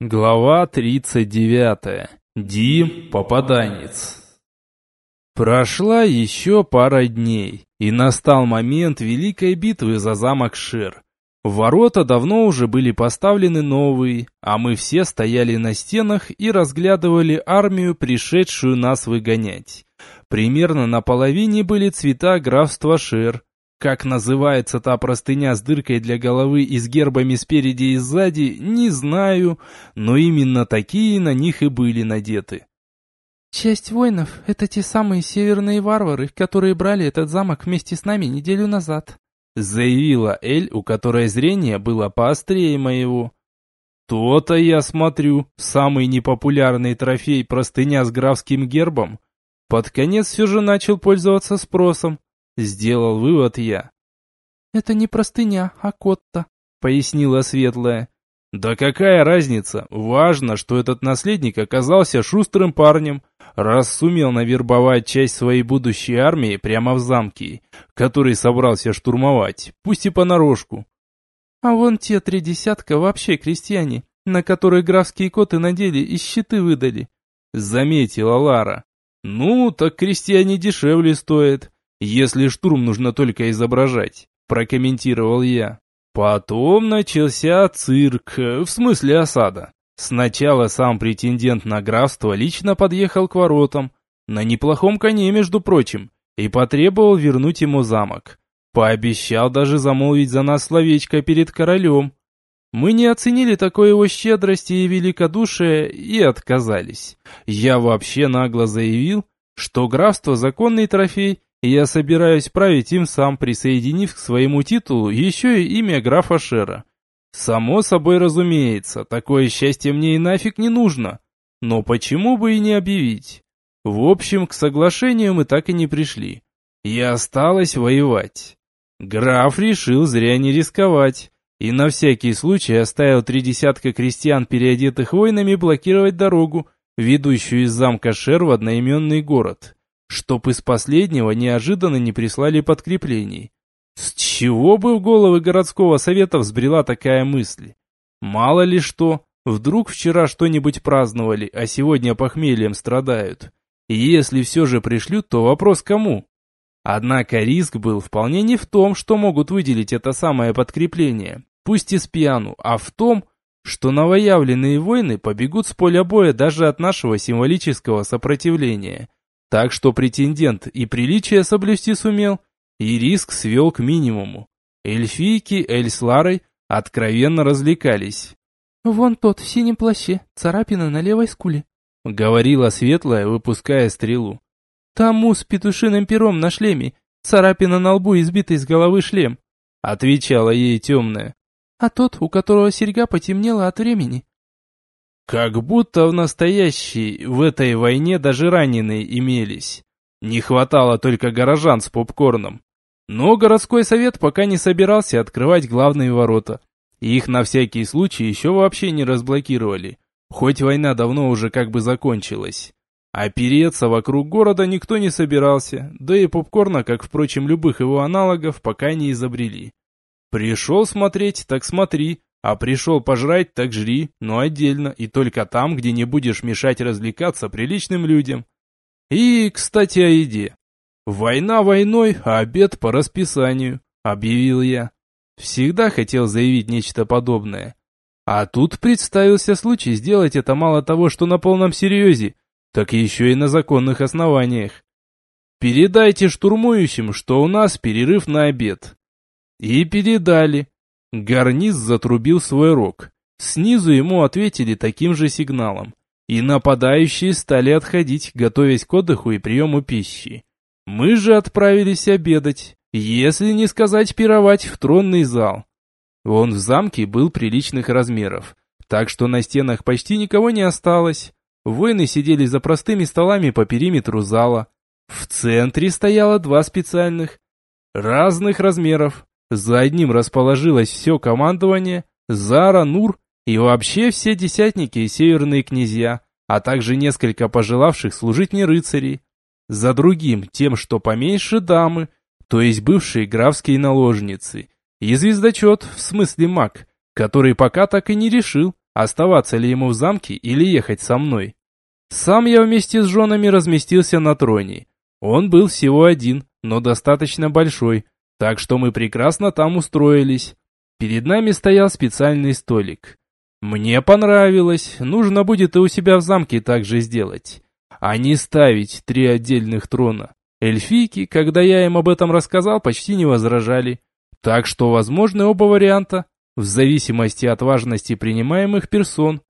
Глава 39. Дим Попаданец. Прошла еще пара дней, и настал момент великой битвы за замок Шир. Ворота давно уже были поставлены новые, а мы все стояли на стенах и разглядывали армию, пришедшую нас выгонять. Примерно на половине были цвета графства Шир, как называется та простыня с дыркой для головы и с гербами спереди и сзади, не знаю, но именно такие на них и были надеты. «Часть воинов — это те самые северные варвары, которые брали этот замок вместе с нами неделю назад», заявила Эль, у которой зрение было поострее моего. «То-то я смотрю, самый непопулярный трофей простыня с графским гербом, под конец все же начал пользоваться спросом, Сделал вывод я. «Это не простыня, а котта», — пояснила Светлая. «Да какая разница? Важно, что этот наследник оказался шустрым парнем, раз сумел навербовать часть своей будущей армии прямо в замке, который собрался штурмовать, пусть и понарошку». «А вон те три десятка вообще крестьяне, на которые графские коты надели и щиты выдали», — заметила Лара. «Ну, так крестьяне дешевле стоят, если штурм нужно только изображать», – прокомментировал я. Потом начался цирк, в смысле осада. Сначала сам претендент на графство лично подъехал к воротам, на неплохом коне, между прочим, и потребовал вернуть ему замок. Пообещал даже замолвить за нас словечко перед королем. Мы не оценили такой его щедрости и великодушия и отказались. Я вообще нагло заявил, что графство – законный трофей, я собираюсь править им сам, присоединив к своему титулу еще и имя графа Шера. Само собой разумеется, такое счастье мне и нафиг не нужно. Но почему бы и не объявить? В общем, к соглашению мы так и не пришли. И осталось воевать. Граф решил зря не рисковать. И на всякий случай оставил три десятка крестьян, переодетых воинами, блокировать дорогу, ведущую из замка Шер в одноименный город чтоб из последнего неожиданно не прислали подкреплений. С чего бы в головы городского совета взбрела такая мысль? Мало ли что, вдруг вчера что-нибудь праздновали, а сегодня похмельем страдают. И если все же пришлют, то вопрос кому? Однако риск был вполне не в том, что могут выделить это самое подкрепление, пусть и с пьяну, а в том, что новоявленные войны побегут с поля боя даже от нашего символического сопротивления – так что претендент и приличие соблюсти сумел, и риск свел к минимуму. Эльфийки Эль с Ларой откровенно развлекались. «Вон тот в синем плаще, царапина на левой скуле», — говорила Светлая, выпуская стрелу. «Тому с петушиным пером на шлеме, царапина на лбу избитый с головы шлем», — отвечала ей темная. «А тот, у которого серьга потемнела от времени, как будто в настоящей, в этой войне даже раненые имелись. Не хватало только горожан с попкорном. Но городской совет пока не собирался открывать главные ворота. Их на всякий случай еще вообще не разблокировали. Хоть война давно уже как бы закончилась. А вокруг города никто не собирался, да и попкорна, как, впрочем, любых его аналогов, пока не изобрели. Пришел смотреть, так смотри, а пришел пожрать, так жри, но отдельно, и только там, где не будешь мешать развлекаться приличным людям. И, кстати, о еде. Война войной, а обед по расписанию, объявил я. Всегда хотел заявить нечто подобное. А тут представился случай сделать это мало того, что на полном серьезе, так еще и на законных основаниях. Передайте штурмующим, что у нас перерыв на обед. И передали. Гарниз затрубил свой рог. Снизу ему ответили таким же сигналом. И нападающие стали отходить, готовясь к отдыху и приему пищи. Мы же отправились обедать, если не сказать пировать в тронный зал. Он в замке был приличных размеров, так что на стенах почти никого не осталось. Воины сидели за простыми столами по периметру зала. В центре стояло два специальных, разных размеров, за одним расположилось все командование, Зара, Нур и вообще все десятники и северные князья, а также несколько пожелавших служить мне рыцарей. За другим, тем, что поменьше дамы, то есть бывшие графские наложницы, и звездочет, в смысле маг, который пока так и не решил, оставаться ли ему в замке или ехать со мной. Сам я вместе с женами разместился на троне. Он был всего один, но достаточно большой, так что мы прекрасно там устроились. Перед нами стоял специальный столик. Мне понравилось, нужно будет и у себя в замке так же сделать. А не ставить три отдельных трона. Эльфийки, когда я им об этом рассказал, почти не возражали. Так что возможны оба варианта, в зависимости от важности принимаемых персон.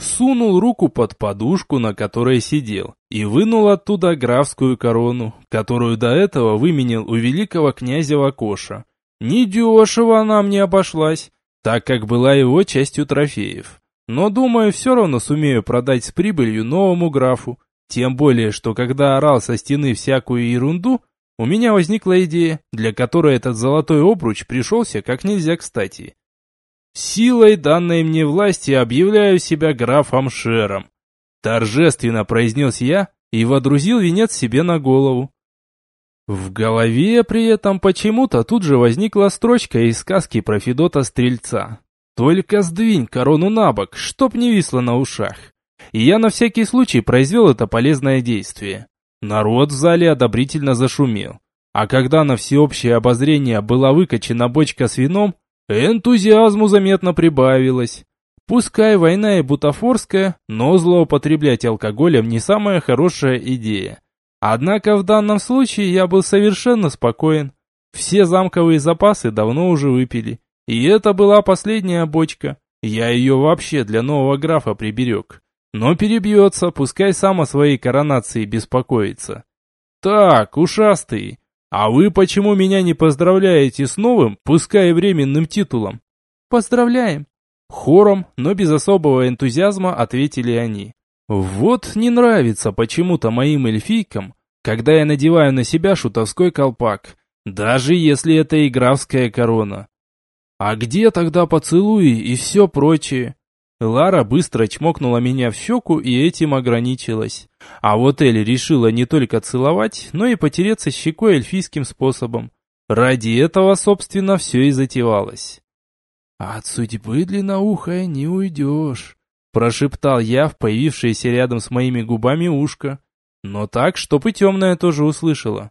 Сунул руку под подушку, на которой сидел, и вынул оттуда графскую корону, которую до этого выменил у великого князя Вакоша. Недешево она мне обошлась, так как была его частью трофеев. Но, думаю, все равно сумею продать с прибылью новому графу. Тем более, что когда орал со стены всякую ерунду, у меня возникла идея, для которой этот золотой обруч пришелся как нельзя кстати. Силой данной мне власти объявляю себя графом Шером. Торжественно произнес я и водрузил венец себе на голову. В голове при этом почему-то тут же возникла строчка из сказки про Федота Стрельца. «Только сдвинь корону на бок, чтоб не висло на ушах». И я на всякий случай произвел это полезное действие. Народ в зале одобрительно зашумел. А когда на всеобщее обозрение была выкачена бочка с вином, энтузиазму заметно прибавилось. Пускай война и бутафорская, но злоупотреблять алкоголем не самая хорошая идея. Однако в данном случае я был совершенно спокоен. Все замковые запасы давно уже выпили. И это была последняя бочка. Я ее вообще для нового графа приберег. Но перебьется, пускай сам о своей коронации беспокоится. Так, ушастый, а вы почему меня не поздравляете с новым, пускай временным титулом? Поздравляем. Хором, но без особого энтузиазма ответили они. Вот не нравится почему-то моим эльфийкам, когда я надеваю на себя шутовской колпак, даже если это игравская корона. А где тогда поцелуи и все прочее? Лара быстро чмокнула меня в щеку и этим ограничилась. А вот Эль решила не только целовать, но и потереться щекой эльфийским способом. Ради этого, собственно, все и затевалось. «От судьбы длинноухая не уйдешь», Прошептал я в появившееся рядом с моими губами ушко, но так, чтоб и темная тоже услышала.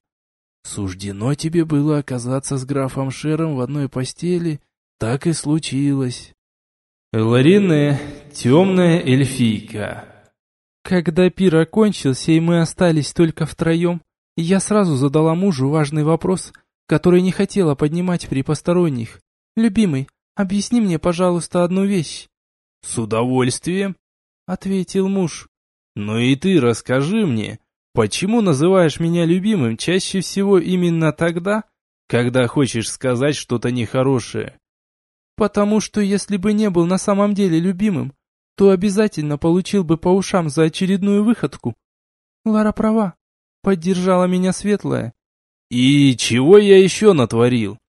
«Суждено тебе было оказаться с графом Шером в одной постели, так и случилось». Ларине, темная эльфийка. Когда пир окончился и мы остались только втроем, я сразу задала мужу важный вопрос, который не хотела поднимать при посторонних. «Любимый, объясни мне, пожалуйста, одну вещь. «С удовольствием», — ответил муж. «Ну и ты расскажи мне, почему называешь меня любимым чаще всего именно тогда, когда хочешь сказать что-то нехорошее?» «Потому что если бы не был на самом деле любимым, то обязательно получил бы по ушам за очередную выходку». Лара права, поддержала меня светлая. «И чего я еще натворил?»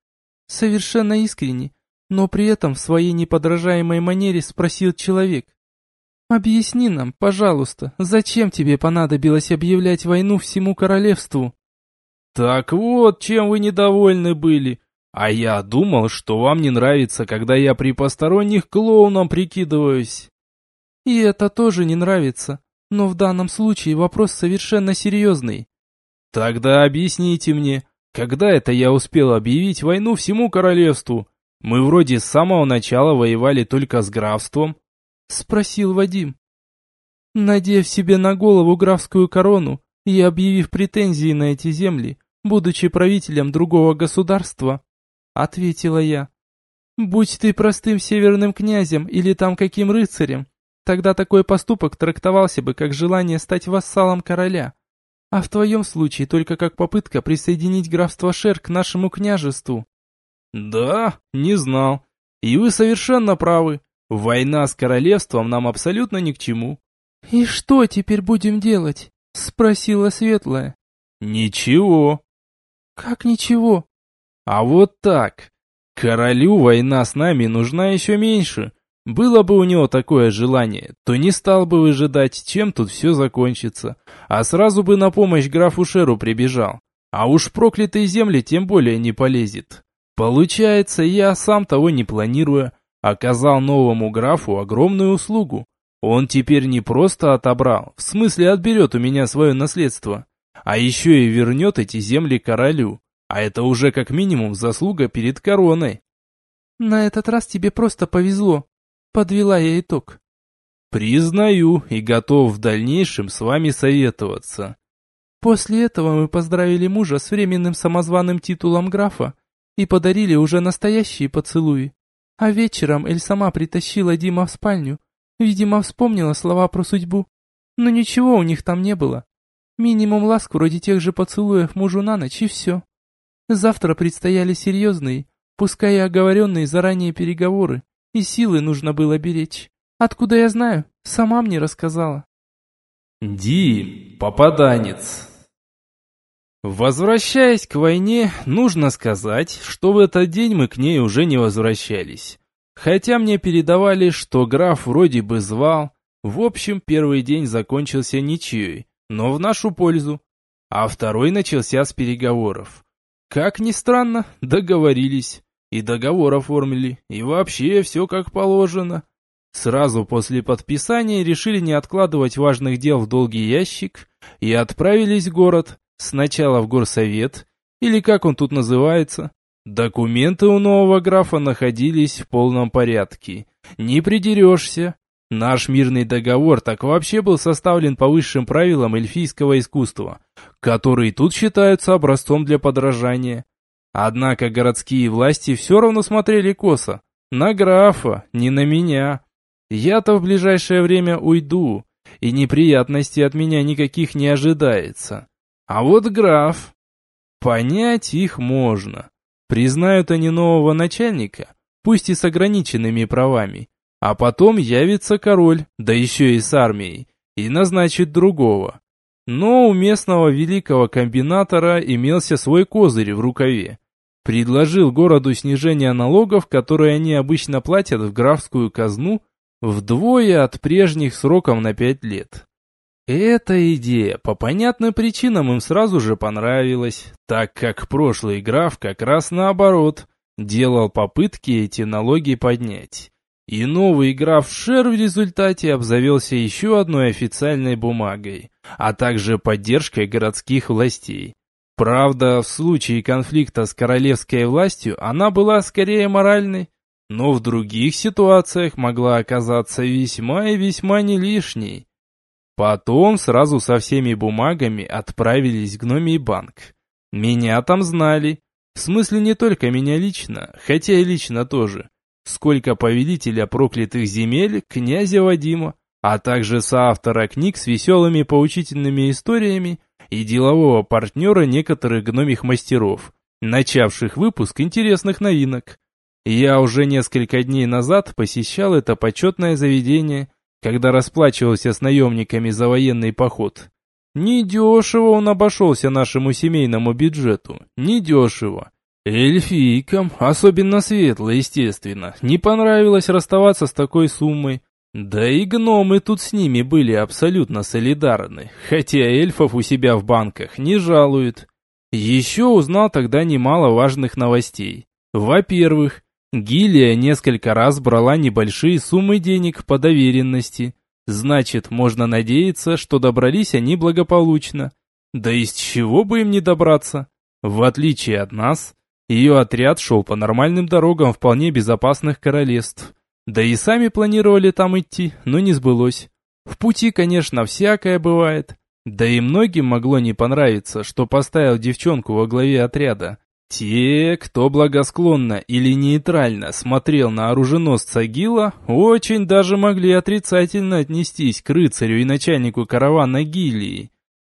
Совершенно искренне но при этом в своей неподражаемой манере спросил человек. «Объясни нам, пожалуйста, зачем тебе понадобилось объявлять войну всему королевству?» «Так вот, чем вы недовольны были. А я думал, что вам не нравится, когда я при посторонних клоуном прикидываюсь». «И это тоже не нравится, но в данном случае вопрос совершенно серьезный». «Тогда объясните мне, когда это я успел объявить войну всему королевству?» Мы вроде с самого начала воевали только с графством. Спросил Вадим. Надев себе на голову графскую корону и объявив претензии на эти земли, будучи правителем другого государства, ответила я. Будь ты простым северным князем или там каким рыцарем, тогда такой поступок трактовался бы как желание стать вассалом короля. А в твоем случае только как попытка присоединить графство Шер к нашему княжеству. Да, не знал. И вы совершенно правы. Война с королевством нам абсолютно ни к чему. И что теперь будем делать? Спросила Светлая. Ничего. Как ничего? А вот так. Королю война с нами нужна еще меньше. Было бы у него такое желание, то не стал бы выжидать, чем тут все закончится, а сразу бы на помощь графу Шеру прибежал. А уж проклятые земли тем более не полезет. Получается, я сам того не планируя, оказал новому графу огромную услугу. Он теперь не просто отобрал, в смысле отберет у меня свое наследство, а еще и вернет эти земли королю. А это уже как минимум заслуга перед короной. На этот раз тебе просто повезло. Подвела я итог. Признаю и готов в дальнейшем с вами советоваться. После этого мы поздравили мужа с временным самозваным титулом графа и подарили уже настоящие поцелуи. А вечером Эль сама притащила Дима в спальню. Видимо, вспомнила слова про судьбу. Но ничего у них там не было. Минимум ласк вроде тех же поцелуев мужу на ночь и все. Завтра предстояли серьезные, пускай и оговоренные заранее переговоры, и силы нужно было беречь. Откуда я знаю? Сама мне рассказала. Ди, попаданец. Возвращаясь к войне, нужно сказать, что в этот день мы к ней уже не возвращались. Хотя мне передавали, что граф вроде бы звал. В общем, первый день закончился ничьей, но в нашу пользу. А второй начался с переговоров. Как ни странно, договорились. И договор оформили, и вообще все как положено. Сразу после подписания решили не откладывать важных дел в долгий ящик и отправились в город, Сначала в горсовет, или как он тут называется. Документы у нового графа находились в полном порядке. Не придерешься. Наш мирный договор так вообще был составлен по высшим правилам эльфийского искусства, которые тут считаются образцом для подражания. Однако городские власти все равно смотрели косо. На графа, не на меня. Я-то в ближайшее время уйду, и неприятностей от меня никаких не ожидается. А вот граф... Понять их можно. Признают они нового начальника, пусть и с ограниченными правами. А потом явится король, да еще и с армией, и назначит другого. Но у местного великого комбинатора имелся свой козырь в рукаве. Предложил городу снижение налогов, которые они обычно платят в графскую казну, вдвое от прежних сроком на пять лет. Эта идея по понятным причинам им сразу же понравилась, так как прошлый граф как раз наоборот, делал попытки эти налоги поднять. И новый граф Шер в результате обзавелся еще одной официальной бумагой, а также поддержкой городских властей. Правда, в случае конфликта с королевской властью она была скорее моральной, но в других ситуациях могла оказаться весьма и весьма не лишней. Потом сразу со всеми бумагами отправились в гномий банк. Меня там знали. В смысле не только меня лично, хотя и лично тоже. Сколько повелителя проклятых земель, князя Вадима, а также соавтора книг с веселыми поучительными историями и делового партнера некоторых гномих мастеров, начавших выпуск интересных новинок. Я уже несколько дней назад посещал это почетное заведение – когда расплачивался с наемниками за военный поход. Недешево он обошелся нашему семейному бюджету, недешево. Эльфийкам, особенно светло, естественно, не понравилось расставаться с такой суммой. Да и гномы тут с ними были абсолютно солидарны, хотя эльфов у себя в банках не жалуют. Еще узнал тогда немало важных новостей. Во-первых, Гилия несколько раз брала небольшие суммы денег по доверенности. Значит, можно надеяться, что добрались они благополучно. Да из чего бы им не добраться? В отличие от нас, ее отряд шел по нормальным дорогам вполне безопасных королевств. Да и сами планировали там идти, но не сбылось. В пути, конечно, всякое бывает. Да и многим могло не понравиться, что поставил девчонку во главе отряда. Те, кто благосклонно или нейтрально смотрел на оруженосца Гила, очень даже могли отрицательно отнестись к рыцарю и начальнику каравана Гилии.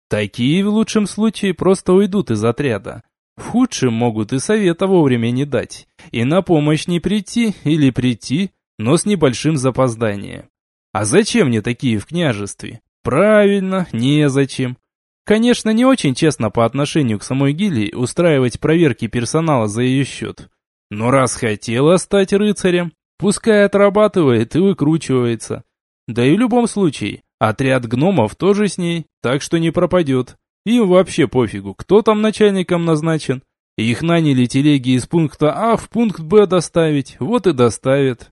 Такие в лучшем случае просто уйдут из отряда. В худшем могут и совета вовремя не дать, и на помощь не прийти или прийти, но с небольшим запозданием. А зачем мне такие в княжестве? Правильно, незачем. Конечно, не очень честно по отношению к самой гильдии устраивать проверки персонала за ее счет. Но раз хотела стать рыцарем, пускай отрабатывает и выкручивается. Да и в любом случае, отряд гномов тоже с ней, так что не пропадет. Им вообще пофигу, кто там начальником назначен. Их наняли телеги из пункта А в пункт Б доставить, вот и доставят.